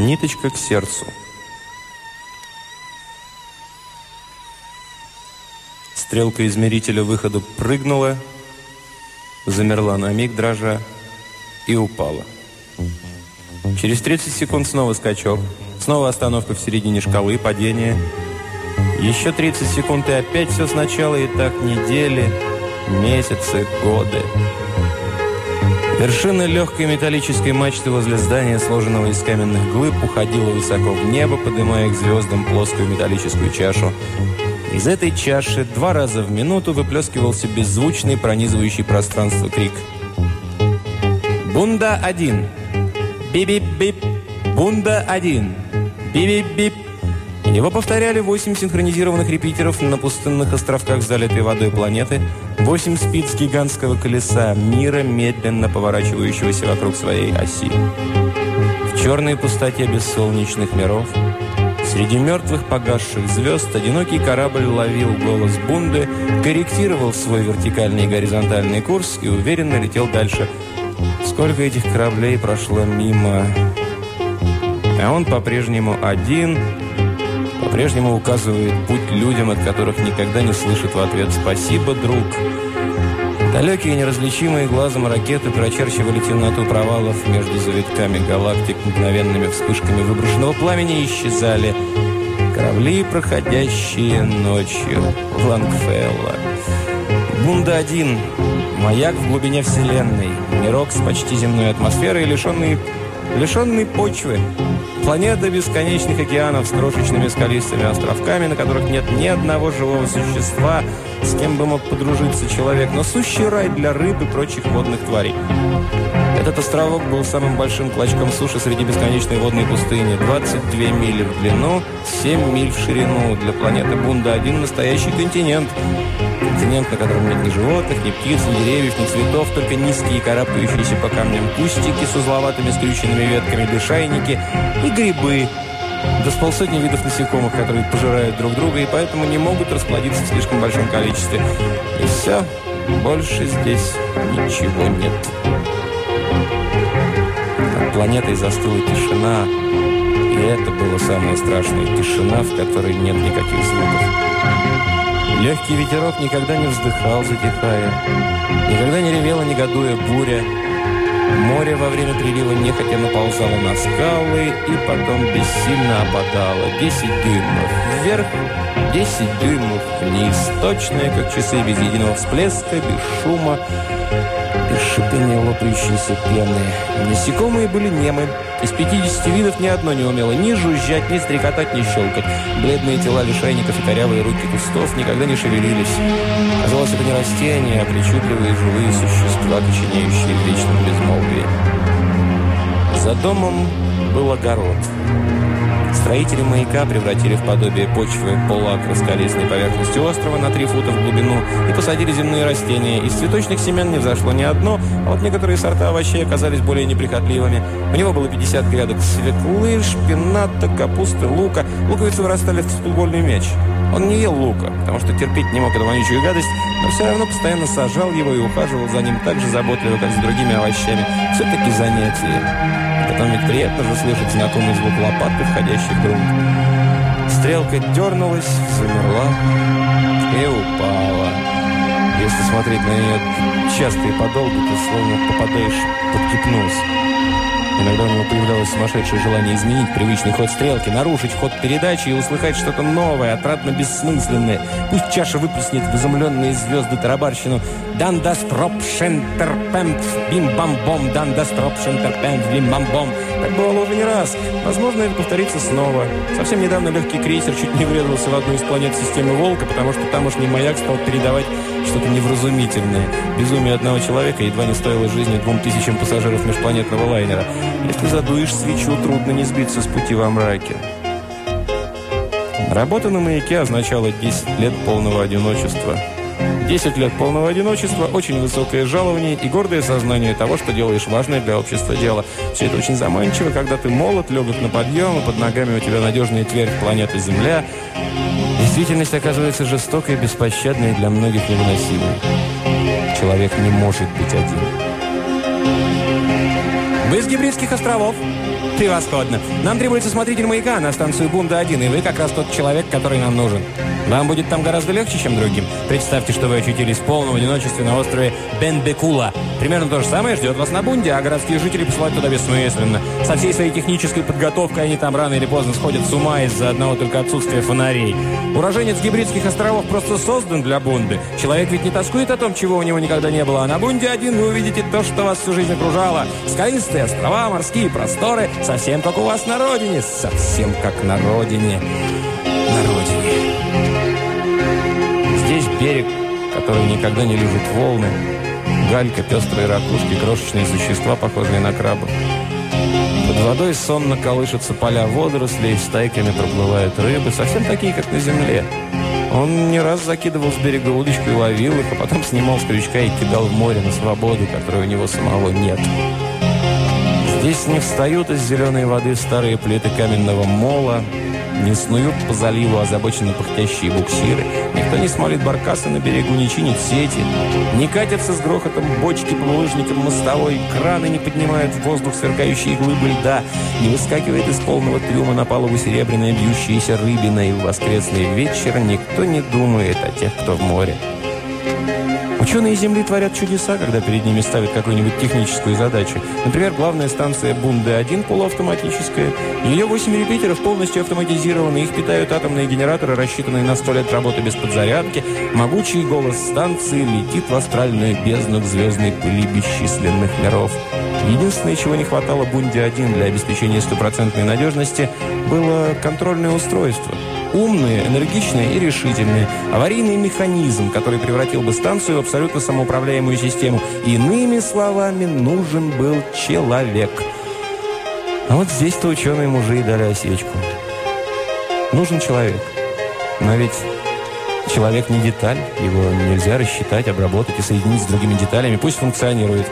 Ниточка к сердцу. Стрелка измерителя выхода прыгнула, замерла на миг, дрожа, и упала. Через 30 секунд снова скачок, снова остановка в середине шкалы, падение. Еще 30 секунд и опять все сначала, и так недели, месяцы, годы. Вершина легкой металлической мачты возле здания, сложенного из каменных глыб, уходила высоко в небо, поднимая к звездам плоскую металлическую чашу. Из этой чаши два раза в минуту выплескивался беззвучный, пронизывающий пространство крик. «Бунда-1! Бип-бип-бип! Бунда-1! Бип-бип-бип!» Его повторяли восемь синхронизированных репитеров на пустынных островках залитой водой планеты, восемь спиц гигантского колеса мира, медленно поворачивающегося вокруг своей оси. В черной пустоте бессолнечных миров – Среди мертвых погасших звезд одинокий корабль ловил голос Бунды, корректировал свой вертикальный и горизонтальный курс и уверенно летел дальше. Сколько этих кораблей прошло мимо... А он по-прежнему один, по-прежнему указывает путь людям, от которых никогда не слышит в ответ «Спасибо, друг». Далекие неразличимые глазом ракеты прочерчивали темноту провалов между завитками галактик мгновенными вспышками выброшенного пламени исчезали корабли, проходящие ночью в Лангфелла. Бунда-1 – маяк в глубине Вселенной, мирок с почти земной атмосферой, лишенный, лишенный почвы, Планета бесконечных океанов с крошечными скалистыми островками, на которых нет ни одного живого существа, с кем бы мог подружиться человек, но сущий рай для рыб и прочих водных тварей. Этот островок был самым большим клочком суши среди бесконечной водной пустыни. 22 мили в длину, 7 миль в ширину. Для планеты Бунда один настоящий континент. Континент, на котором нет ни животных, ни птиц, ни деревьев, ни цветов, только низкие карабкающиеся по камням кустики с узловатыми скрюченными ветками, лишайники и грибы, до с полсотни видов насекомых, которые пожирают друг друга и поэтому не могут расплодиться в слишком большом количестве. И все, больше здесь ничего нет. Планетой застыла тишина, и это было самое страшное. Тишина, в которой нет никаких звуков. Легкий ветерок никогда не вздыхал, затихая. Никогда не ревела, негодуя буря. Море во время прилива нехотя наползало на скалы и потом бессильно опадало. Десять дюймов вверх, десять дюймов вниз. Точное, как часы, без единого всплеска, без шума, без шипения лопающейся пены. Насекомые были немы. Из 50 видов ни одно не умело ни жужжать, ни стрекотать, ни щелкать. Бледные тела лишайников и корявые руки кустов никогда не шевелились. Казалось, это не растения, а причудливые живые существа, коченеющие в вечном безмолвии. За домом был огород. Строители маяка превратили в подобие почвы полуакра скалистной поверхности острова на три фута в глубину и посадили земные растения. Из цветочных семян не взошло ни одно, а вот некоторые сорта овощей оказались более неприхотливыми. У него было 50 грядок свеклы, шпината, капусты, лука. Луковицы вырастали в футбольный мяч. Он не ел лука, потому что терпеть не мог эту вонючую гадость, но все равно постоянно сажал его и ухаживал за ним так же заботливо, как с другими овощами. Все-таки занятие. Потом ведь приятно же слышать знакомый звук лопаты, входящей в грунт. Стрелка дернулась, замерла и упала. Если смотреть на нее часто и подолгу, то словно попадаешь под гипноз. Иногда у него появлялось сумасшедшее желание изменить привычный ход стрелки, нарушить ход передачи и услыхать что-то новое, отрадно бессмысленное. Пусть чаша выплеснет в изумленные звезды тарабарщину «Дан даст ропшентерпемп, бим-бам-бом, дан даст ропшентерпемп, бим-бам-бом». Так бывало уже не раз. Возможно, это повторится снова. Совсем недавно легкий крейсер чуть не врезался в одну из планет системы «Волка», потому что тамошний маяк стал передавать что-то невразумительное. Безумие одного человека едва не стоило жизни двум тысячам пассажиров межпланетного лайнера. Если задуешь свечу, трудно не сбиться с пути во мраке. Работа на маяке означала 10 лет полного одиночества. 10 лет полного одиночества, очень высокое жалование и гордое сознание того, что делаешь важное для общества дело. Все это очень заманчиво, когда ты молод, легок на подъем, и под ногами у тебя надежная твердь планеты Земля. Действительность оказывается жестокой, беспощадной и для многих невыносимой. Человек не может быть один. «Вы из Гибридских островов?» «Превосходно. Нам требуется смотритель маяка на станцию Бунда-1, и вы как раз тот человек, который нам нужен. Вам будет там гораздо легче, чем другим. Представьте, что вы очутились в полном одиночестве на острове Бенбекула. Примерно то же самое ждет вас на Бунде, а городские жители посылать туда бессмысленно. Со всей своей технической подготовкой они там рано или поздно сходят с ума из-за одного только отсутствия фонарей. Уроженец Гибридских островов просто создан для Бунды. Человек ведь не тоскует о том, чего у него никогда не было, а на Бунде один вы увидите то, что вас всю жизнь окружало. Скалистые острова, морские просторы, совсем как у вас на родине. Совсем как на родине. На родине. Здесь берег, который никогда не любит волны, галька, пестрые ракушки, крошечные существа, похожие на крабов. Под водой сонно колышутся поля водорослей, стайками проплывают рыбы, совсем такие, как на земле. Он не раз закидывал с берега удочку и ловил их, а потом снимал с крючка и кидал в море на свободу, которой у него самого нет. Здесь не встают из зеленой воды старые плиты каменного мола, не снуют по заливу озабоченно пыхтящие буксиры, никто не смолит баркасы на берегу, не чинит сети, не катятся с грохотом бочки по булыжникам мостовой, краны не поднимают в воздух сверкающие глыбы льда, не выскакивает из полного трюма на палубу серебряная бьющаяся рыбина, и в воскресный вечер никто не думает о тех, кто в море. Ученые Земли творят чудеса, когда перед ними ставят какую-нибудь техническую задачу. Например, главная станция Бунды-1 полуавтоматическая. Ее 8 репитеров полностью автоматизированы. Их питают атомные генераторы, рассчитанные на 100 лет работы без подзарядки. Могучий голос станции летит в астральную бездну к звездной пыли бесчисленных миров. Единственное, чего не хватало Бунде-1 для обеспечения стопроцентной надежности, было контрольное устройство – Умные, энергичные и решительные. Аварийный механизм, который превратил бы станцию в абсолютно самоуправляемую систему. Иными словами, нужен был человек. А вот здесь-то ученые мужи и дали осечку. Нужен человек. Но ведь человек не деталь. Его нельзя рассчитать, обработать и соединить с другими деталями. Пусть функционирует.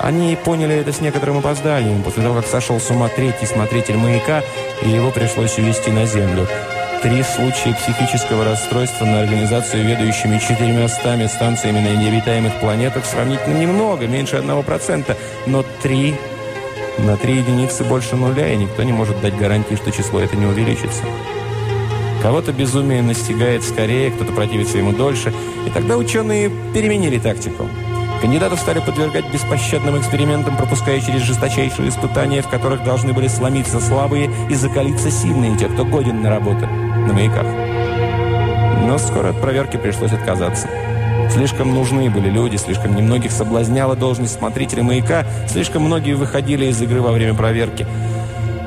Они поняли это с некоторым опозданием, после того, как сошел с ума третий смотритель маяка, и его пришлось увезти на Землю. Три случая психического расстройства на организацию ведущими четырьмястами станциями на необитаемых планетах сравнительно немного, меньше одного процента, но три на три единицы больше нуля, и никто не может дать гарантии, что число это не увеличится. Кого-то безумие настигает скорее, кто-то противится ему дольше, и тогда ученые переменили тактику. Кандидатов стали подвергать беспощадным экспериментам, пропуская через жесточайшие испытания, в которых должны были сломиться слабые и закалиться сильные, те, кто годен на работу на маяках. Но скоро от проверки пришлось отказаться. Слишком нужны были люди, слишком немногих соблазняла должность смотрителя маяка, слишком многие выходили из игры во время проверки.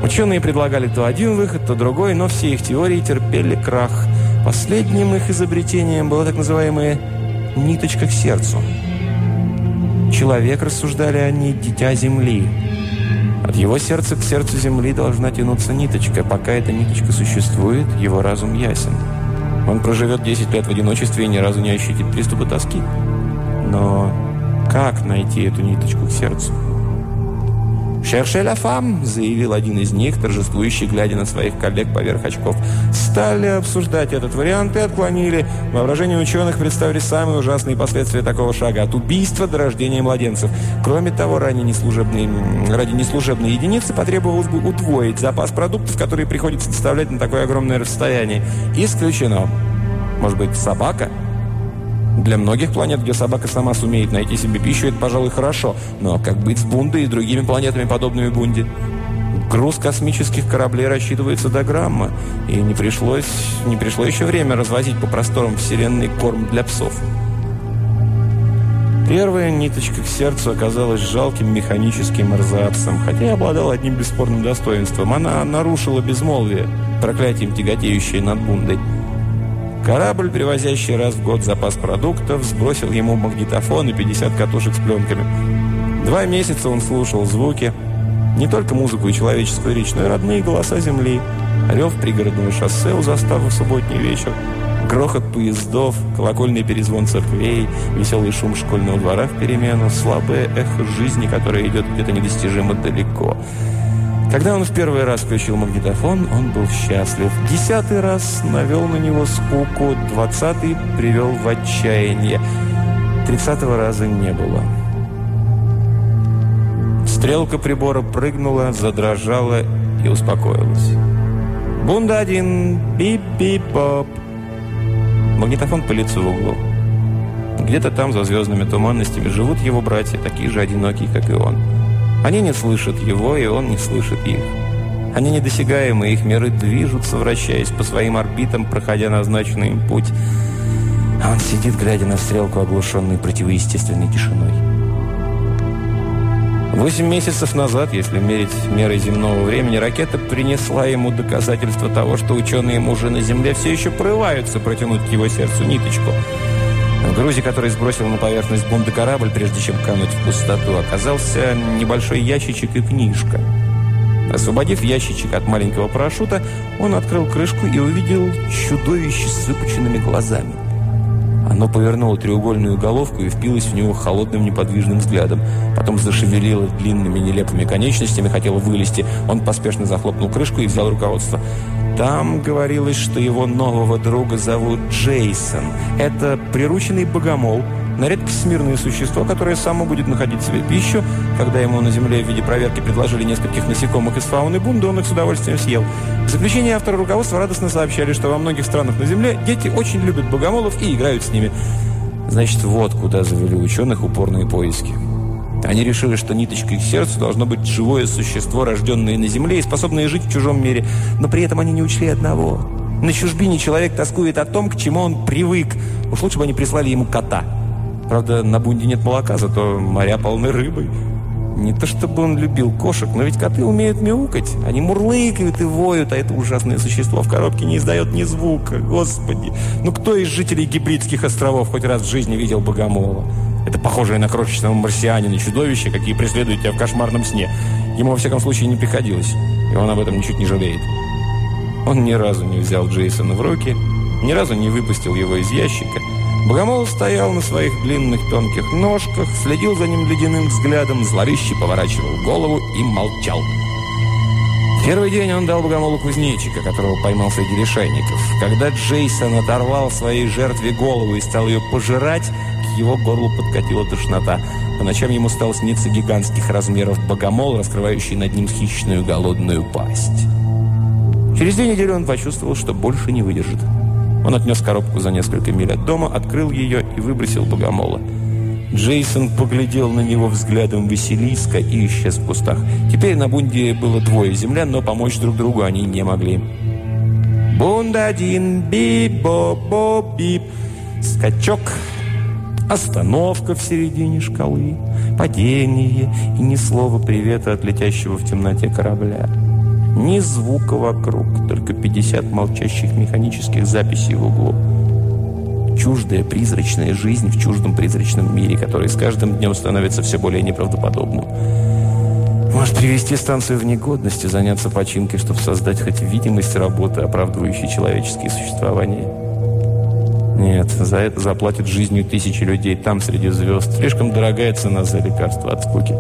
Ученые предлагали то один выход, то другой, но все их теории терпели крах. Последним их изобретением была так называемая «ниточка к сердцу». Человек, рассуждали они, дитя Земли – от его сердца к сердцу Земли должна тянуться ниточка. Пока эта ниточка существует, его разум ясен. Он проживет 10 лет в одиночестве и ни разу не ощутит приступа тоски. Но как найти эту ниточку к сердцу? «Шерше ля фам», — заявил один из них, торжествующий, глядя на своих коллег поверх очков. Стали обсуждать этот вариант и отклонили. Воображение ученых представили самые ужасные последствия такого шага. От убийства до рождения младенцев. Кроме того, ранее неслужебные, ради неслужебной единицы потребовалось бы удвоить запас продуктов, которые приходится доставлять на такое огромное расстояние. Исключено. Может быть, собака? Для многих планет, где собака сама сумеет найти себе пищу, это, пожалуй, хорошо. Но как быть с Бундой и другими планетами, подобными Бунде? Груз космических кораблей рассчитывается до грамма, и не, пришлось, не пришло еще время развозить по просторам Вселенной корм для псов. Первая ниточка к сердцу оказалась жалким механическим эрзацем, хотя и обладала одним бесспорным достоинством. Она нарушила безмолвие, проклятием тяготеющее над Бундой. Корабль, привозящий раз в год запас продуктов, сбросил ему магнитофон и 50 катушек с пленками. Два месяца он слушал звуки, не только музыку и человеческую речь, но и родные голоса земли. Рев пригородного шоссе у заставы в субботний вечер, грохот поездов, колокольный перезвон церквей, веселый шум школьного двора в перемену, слабое эхо жизни, которое идет где-то недостижимо далеко – когда он в первый раз включил магнитофон, он был счастлив. Десятый раз навел на него скуку, двадцатый привел в отчаяние. Тридцатого раза не было. Стрелка прибора прыгнула, задрожала и успокоилась. «Бунда один! Бип-бип-боп!» Магнитофон пылится в углу. Где-то там, за звездными туманностями, живут его братья, такие же одинокие, как и он. Они не слышат его, и он не слышит их. Они недосягаемы, их миры движутся, вращаясь по своим орбитам, проходя назначенный им путь. А он сидит, глядя на стрелку, оглушенный противоестественной тишиной. Восемь месяцев назад, если мерить мерой земного времени, ракета принесла ему доказательство того, что ученые-мужи на Земле все еще прорываются протянуть к его сердцу ниточку. В грузе, который сбросил на поверхность бунда корабль, прежде чем кануть в пустоту, оказался небольшой ящичек и книжка – Освободив ящичек от маленького парашюта, он открыл крышку и увидел чудовище с выпученными глазами. Оно повернуло треугольную головку и впилось в него холодным неподвижным взглядом. Потом зашевелило длинными нелепыми конечностями, хотело вылезти. Он поспешно захлопнул крышку и взял руководство. Там говорилось, что его нового друга зовут Джейсон. Это прирученный богомол – на редкость смирное существо, которое само будет находить себе пищу. Когда ему на земле в виде проверки предложили нескольких насекомых из фауны бунда, он их с удовольствием съел. В заключение автора руководства радостно сообщали, что во многих странах на земле дети очень любят богомолов и играют с ними. Значит, вот куда завели ученых упорные поиски. Они решили, что ниточкой к сердцу должно быть живое существо, рожденное на земле и способное жить в чужом мире. Но при этом они не учли одного. На чужбине человек тоскует о том, к чему он привык. Уж лучше бы они прислали ему кота. Правда, на бунде нет молока, зато моря полны рыбой. Не то чтобы он любил кошек, но ведь коты умеют мяукать. Они мурлыкают и воют, а это ужасное существо в коробке не издает ни звука. Господи! Ну кто из жителей гибридских островов хоть раз в жизни видел богомола? Это похожее на крошечного марсианина чудовище, какие преследуют тебя в кошмарном сне. Ему, во всяком случае, не приходилось. И он об этом ничуть не жалеет. Он ни разу не взял Джейсона в руки, ни разу не выпустил его из ящика – Богомол стоял на своих длинных тонких ножках, следил за ним ледяным взглядом, зловеще поворачивал голову и молчал. Первый день он дал Богомолу кузнечика, которого поймал среди лишайников. Когда Джейсон оторвал своей жертве голову и стал ее пожирать, его горлу подкатила тошнота. По ночам ему стал сниться гигантских размеров богомол, раскрывающий над ним хищную голодную пасть. Через две недели он почувствовал, что больше не выдержит. Он отнес коробку за несколько миль от дома, открыл ее и выбросил богомола. Джейсон поглядел на него взглядом Василиска и исчез в кустах. Теперь на бунде было двое землян, но помочь друг другу они не могли. Бунда один, бип-бо-бо-бип. Скачок. Остановка в середине шкалы. Падение и ни слова привета от летящего в темноте корабля. Ни звука вокруг, только 50 молчащих механических записей в углу. Чуждая призрачная жизнь в чуждом призрачном мире, который с каждым днем становится все более неправдоподобным. Может, привести станцию в негодность и заняться починкой, чтобы создать хоть видимость работы, оправдывающей человеческие существования? Нет, за это заплатят жизнью тысячи людей там, среди звезд. Слишком дорогая цена за лекарство от скуки.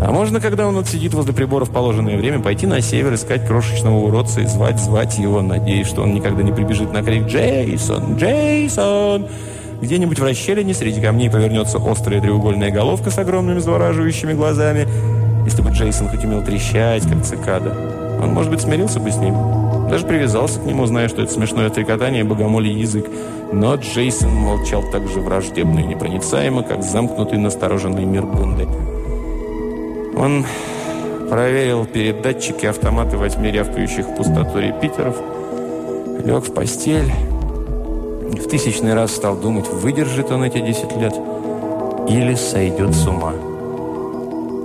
А можно, когда он вот сидит возле прибора в положенное время, пойти на север, искать крошечного уродца и звать, звать его, надеясь, что он никогда не прибежит на крик «Джейсон! Джейсон!» Где-нибудь в расщелине среди камней повернется острая треугольная головка с огромными завораживающими глазами. Если бы Джейсон хоть умел трещать, как цикада, он, может быть, смирился бы с ним. Даже привязался к нему, зная, что это смешное трекотание богомолий язык. Но Джейсон молчал так же враждебно и непроницаемо, как замкнутый настороженный мир Бунды. Он проверил передатчики автоматы восьми рявкающих в пустоту репитеров, лег в постель и в тысячный раз стал думать, выдержит он эти 10 лет или сойдет с ума.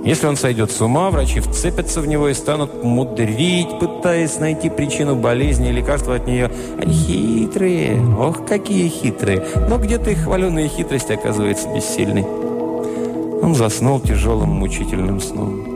Если он сойдет с ума, врачи вцепятся в него и станут мудрить, пытаясь найти причину болезни и лекарства от нее. Они хитрые, ох, какие хитрые. Но где-то их хваленая хитрость оказывается бессильной. Он заснул тяжелым, мучительным сном.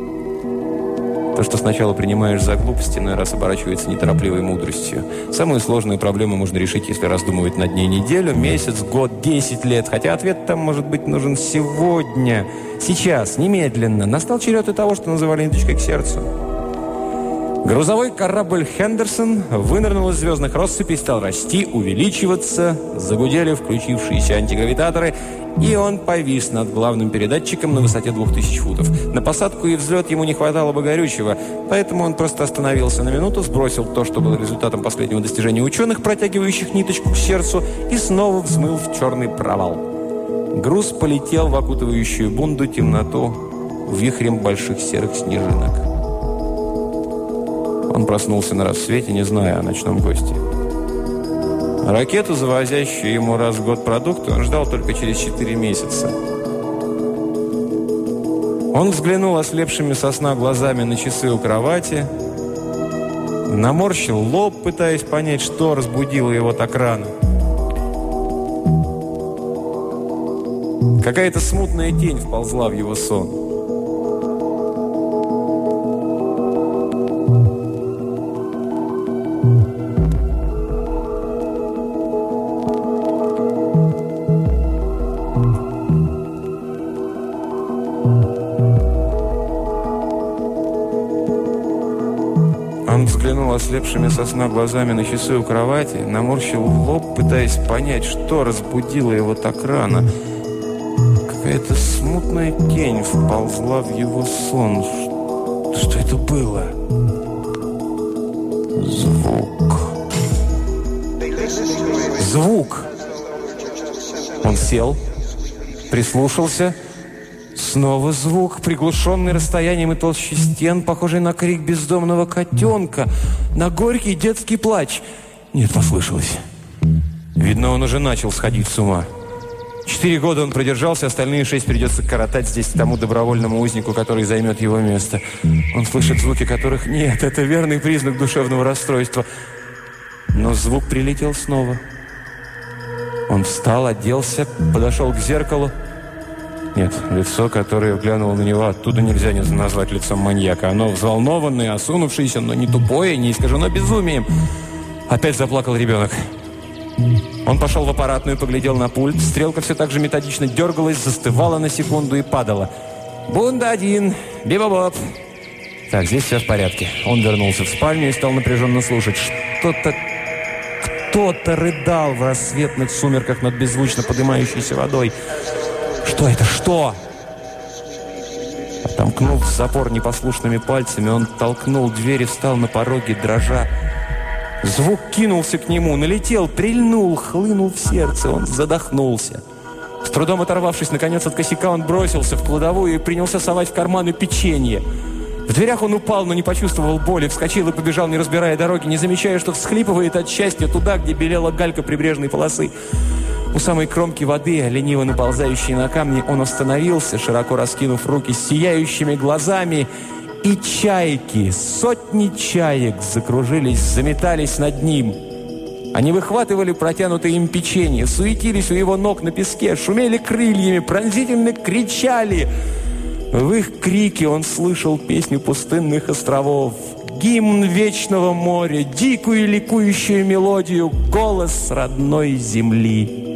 То, что сначала принимаешь за глупость, иной раз оборачивается неторопливой мудростью. Самую сложную проблему можно решить, если раздумывать над ней неделю, месяц, год, десять лет. Хотя ответ там, может быть, нужен сегодня, сейчас, немедленно. Настал черед и того, что называли ниточкой к сердцу. Грузовой корабль «Хендерсон» вынырнул из звездных россыпей, стал расти, увеличиваться, загудели включившиеся антигравитаторы, и он повис над главным передатчиком на высоте 2000 футов. На посадку и взлет ему не хватало бы горючего, поэтому он просто остановился на минуту, сбросил то, что было результатом последнего достижения ученых, протягивающих ниточку к сердцу, и снова взмыл в черный провал. Груз полетел в окутывающую бунду темноту вихрем больших серых снежинок. Он проснулся на рассвете, не зная о ночном госте. Ракету, завозящую ему раз в год продукты, он ждал только через 4 месяца. Он взглянул ослепшими сосна глазами на часы у кровати, наморщил лоб, пытаясь понять, что разбудило его так рано. Какая-то смутная тень вползла в его сон. Ослепшими сосна глазами на часы у кровати, наморщил лоб, пытаясь понять, что разбудило его так рано. Какая-то смутная тень вползла в его сон. Что это было? Звук. Звук! Он сел, прислушался – Снова звук, приглушенный расстоянием и толщей стен, похожий на крик бездомного котенка, на горький детский плач. Нет, послышалось. Видно, он уже начал сходить с ума. Четыре года он продержался, остальные шесть придется коротать здесь тому добровольному узнику, который займет его место. Он слышит звуки, которых нет. Это верный признак душевного расстройства. Но звук прилетел снова. Он встал, оделся, подошел к зеркалу. Нет, лицо, которое глянуло на него, оттуда нельзя не назвать лицом маньяка. Оно взволнованное, осунувшееся, но не тупое, не искажено безумием. Опять заплакал ребенок. Он пошел в аппаратную, поглядел на пульт. Стрелка все так же методично дергалась, застывала на секунду и падала. «Бунда один! Биба-боб!» Так, здесь все в порядке. Он вернулся в спальню и стал напряженно слушать. Что-то... Кто-то рыдал в рассветных сумерках над беззвучно поднимающейся водой. Что это? Что? Отомкнув запор непослушными пальцами, он толкнул дверь и встал на пороге, дрожа. Звук кинулся к нему, налетел, прильнул, хлынул в сердце. Он задохнулся. С трудом оторвавшись, наконец, от косяка, он бросился в кладовую и принялся совать в карманы печенье. В дверях он упал, но не почувствовал боли, вскочил и побежал, не разбирая дороги, не замечая, что всхлипывает от счастья туда, где белела галька прибрежной полосы. У самой кромки воды, лениво наползающей на камни, он остановился, широко раскинув руки с сияющими глазами, и чайки, сотни чаек закружились, заметались над ним. Они выхватывали протянутые им печенье, суетились у его ног на песке, шумели крыльями, пронзительно кричали. В их крике он слышал песню пустынных островов, гимн вечного моря, дикую ликующую мелодию, голос родной земли.